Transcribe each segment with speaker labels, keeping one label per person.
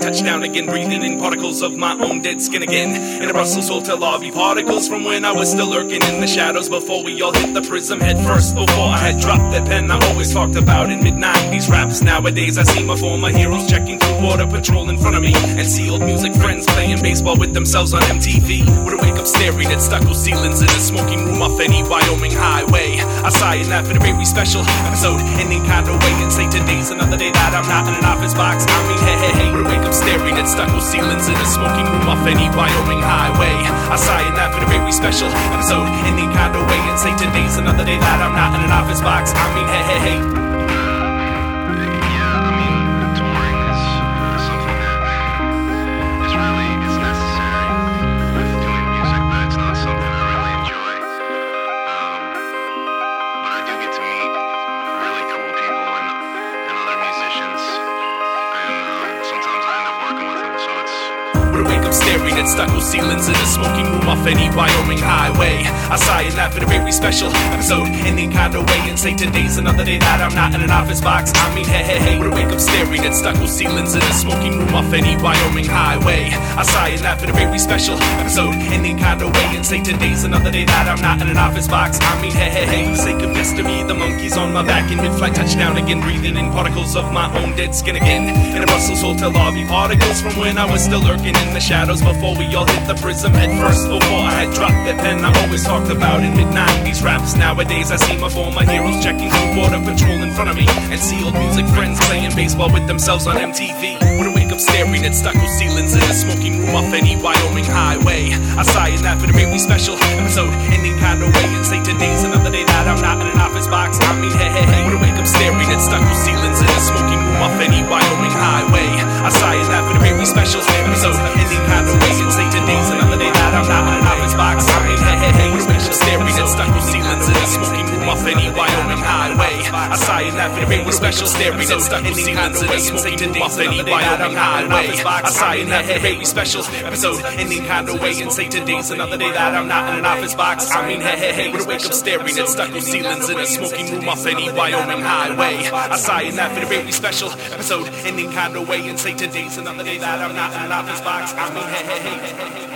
Speaker 1: mid-flight touchdown again, breathing in particles of my own dead skin again. In a Brussels hotel lobby, particles from when I was still lurking in the shadows before we all hit the prism head first. Before I had dropped that pen I always talked about in mid-90s raps. Nowadays I see my former heroes checking through border patrol in front of me and see old music friends playing baseball with themselves on MTV. Would wake up staring at stucco ceilings in a smoking room off any Wyoming highway? I sigh in that for the very special episode, ending kind of way and say today's another day that I'm not in an office box. I mean, hey, hey, hey, would wake up staring at stucco ceilings in a smoking room off any Wyoming highway? I sigh in that for the very special episode, any kind of way and say today's another day that I'm not in an office box. I mean, hey, hey, hey. Stucco ceilings in a smoking room off any Wyoming highway. I sigh in that for the very special episode, ending kind of way and say today's another day that I'm not in an office box. I mean, hey, hey, hey, would wake up staring at stucco ceilings in a smoking room off any Wyoming highway? I sigh in that for the very special episode, ending kind of way and say today's another day that I'm not in an office box. I mean, hey, hey, hey, for the sake of destiny, the monkey's on my back in mid-flight touchdown again, breathing in particles of my own dead skin again. In a Brussels hotel lobby, particles from when I was still lurking in the shadows before we all hit the prism head first before I had dropped that pen I always talked about in mid-90s raps. Nowadays I see my former heroes checking through border patrol in front of me and see old music friends playing baseball with themselves on MTV. Staring at stucco ceilings in a smoking room off any Wyoming highway? I sigh in that for the very special episode, ending kind of and say today's another day that I'm not in an office box. I mean, hey, hey, hey, I wake up staring at stucco ceilings in a smoking room off any Wyoming highway? I sigh in that for the very special episode, ending kind of and say today's another day that I'm not in an office box. I mean, hey, hey, hey, special staring at stuck with ceilings in a smoking room off any Wyoming highway. I in that for the very special staring at with ceilings in a smoking room off any Wyoming highway. I in that for the very special episode, ending kind of way and say today's another day that I'm not in an office box. I mean, hey, hey, hey, would wake up staring at stuck with ceilings in a smoking room off any Wyoming highway. I in that for the very special episode, ending kind of way and say today's another day that I'm not in an office box. I mean, hey, hey,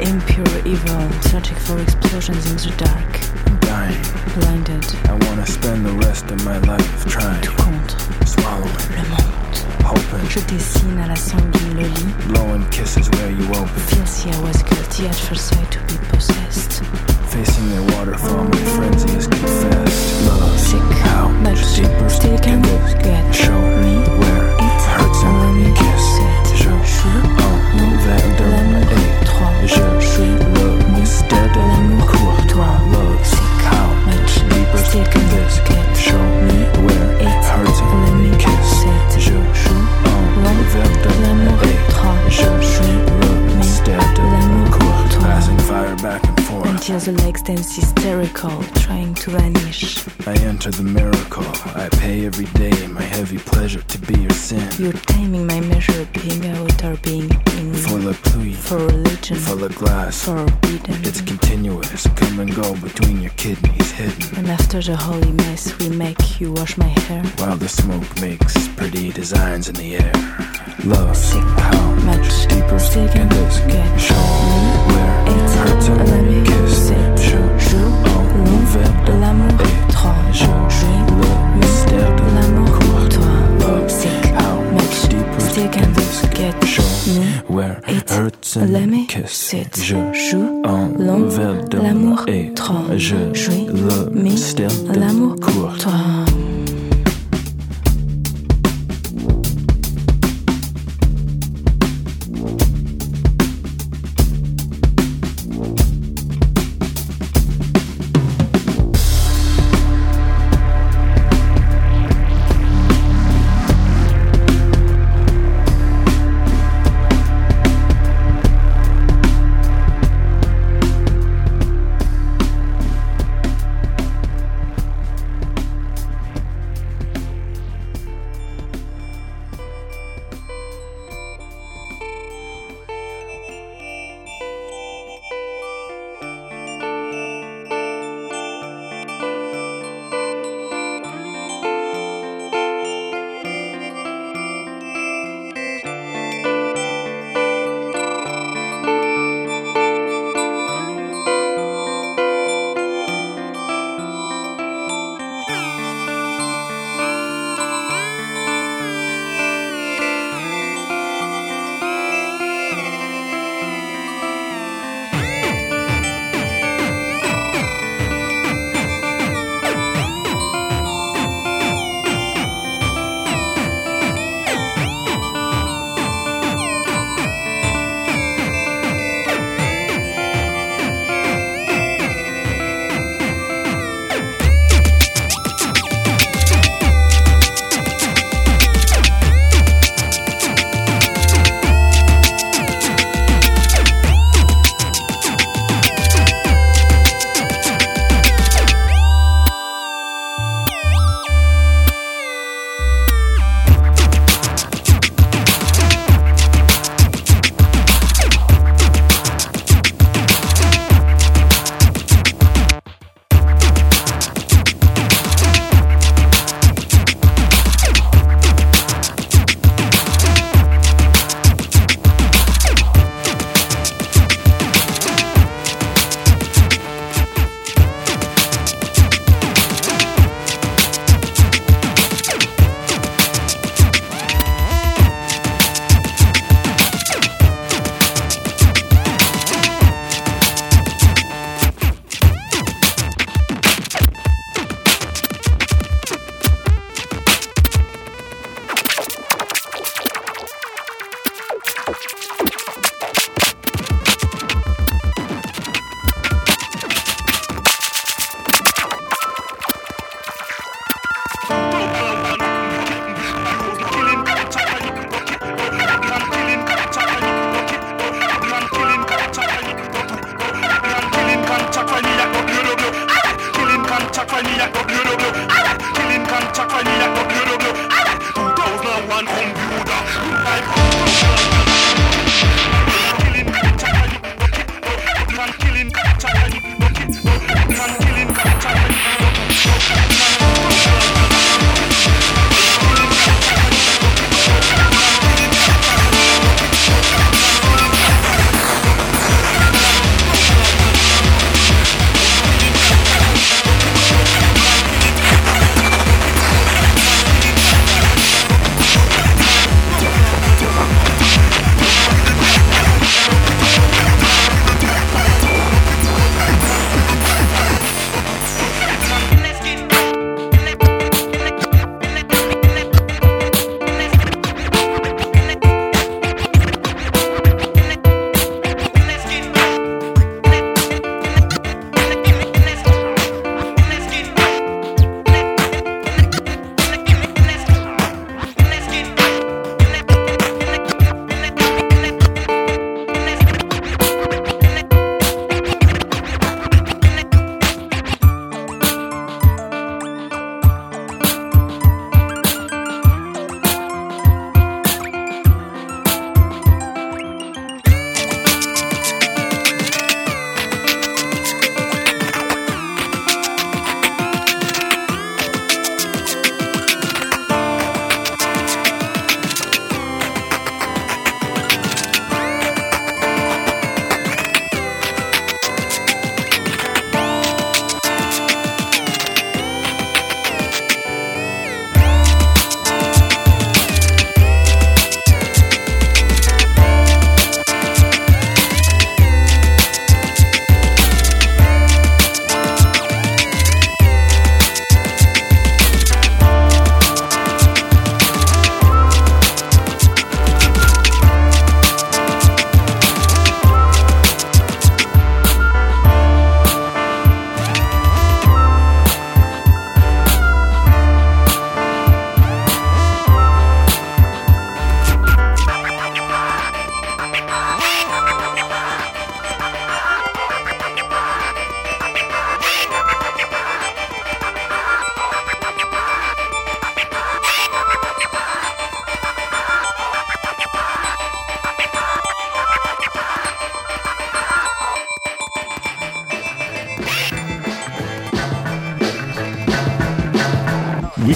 Speaker 2: impure evil, searching for explosions in the dark.
Speaker 3: I'm dying.
Speaker 2: Blinded
Speaker 3: I wanna spend the rest of my life trying,
Speaker 2: to contre
Speaker 3: swallowing,
Speaker 2: le monde.
Speaker 3: hoping,
Speaker 2: Je dessine à la sanguine le lit.
Speaker 3: blowing kisses where you open.
Speaker 2: Feels I was guilty at first sight to be possessed.
Speaker 3: Facing their waterfall, my frenzy is confessed. Love,
Speaker 2: Sick,
Speaker 3: how much deeper
Speaker 2: stick
Speaker 3: can this
Speaker 2: get
Speaker 3: Show me where
Speaker 2: it.
Speaker 3: hurts and let me kiss. Je envers de et
Speaker 2: trop.
Speaker 3: je suis le mystère Je suis envers de
Speaker 2: L'amour
Speaker 3: et
Speaker 2: trop.
Speaker 3: je suis
Speaker 2: Until the legs dance hysterical, trying to vanish.
Speaker 3: I enter the miracle. I pay every day my heavy pleasure to be your sin.
Speaker 2: You're timing my measure, being out or being in.
Speaker 3: For the pluie,
Speaker 2: For religion,
Speaker 3: for the glass.
Speaker 2: forbidden.
Speaker 3: It's continuous, come and go between your kidneys hidden.
Speaker 2: And after the holy mess we make, you wash my hair.
Speaker 3: While the smoke makes pretty designs in the air. Love,
Speaker 2: Sick,
Speaker 3: how
Speaker 2: much
Speaker 3: deeper
Speaker 2: and
Speaker 3: this
Speaker 2: get.
Speaker 3: Show me where it hurts and let me kiss.
Speaker 2: Sit.
Speaker 3: Je joue envers de
Speaker 2: L'amour
Speaker 3: et
Speaker 2: trop.
Speaker 3: je suis le mystère de
Speaker 2: L'amour
Speaker 3: court.
Speaker 2: toi.
Speaker 3: Love,
Speaker 2: Sick,
Speaker 3: how much deeper
Speaker 2: stick
Speaker 3: can
Speaker 2: and
Speaker 3: this
Speaker 2: get.
Speaker 3: Show
Speaker 2: me
Speaker 3: where
Speaker 2: it.
Speaker 3: hurts
Speaker 2: Let
Speaker 3: and
Speaker 2: me
Speaker 3: kiss.
Speaker 2: sit.
Speaker 3: Je
Speaker 2: joue
Speaker 3: envers de
Speaker 2: l'amour
Speaker 3: et
Speaker 2: trop.
Speaker 3: je
Speaker 2: Jouis
Speaker 3: le
Speaker 2: mi
Speaker 3: mystère de
Speaker 2: l'amour
Speaker 3: court.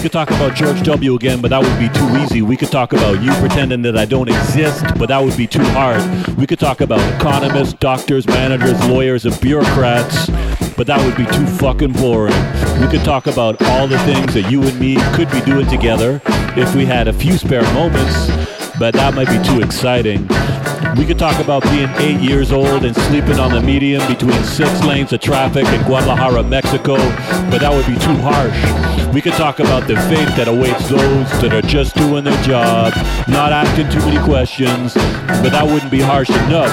Speaker 4: Could talk about George W. again, but that would be too easy. We could talk about you pretending that I don't exist, but that would be too hard. We could talk about economists, doctors, managers, lawyers, and bureaucrats, but that would be too fucking boring. We could talk about all the things that you and me could be doing together if we had a few spare moments, but that might be too exciting. We could talk about being eight years old and sleeping on the median between six lanes of traffic in Guadalajara, Mexico, but that would be too harsh. We could talk about the fate that awaits those that are just doing their job, not asking too many questions, but that wouldn't be harsh enough.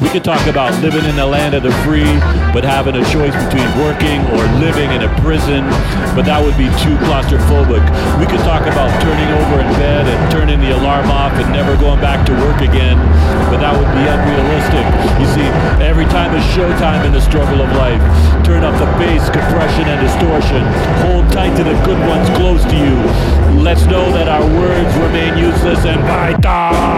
Speaker 4: We could talk about living in the land of the free, but having a choice between working or living in a prison, but that would be too claustrophobic. We could talk about turning over in bed and turning the alarm off and never going back to work again, but that would be unrealistic. You see, every time is showtime in the struggle of life. Turn up the bass, compression, and distortion. Hold tight to the good ones close to you. Let's know that our words remain useless and vital.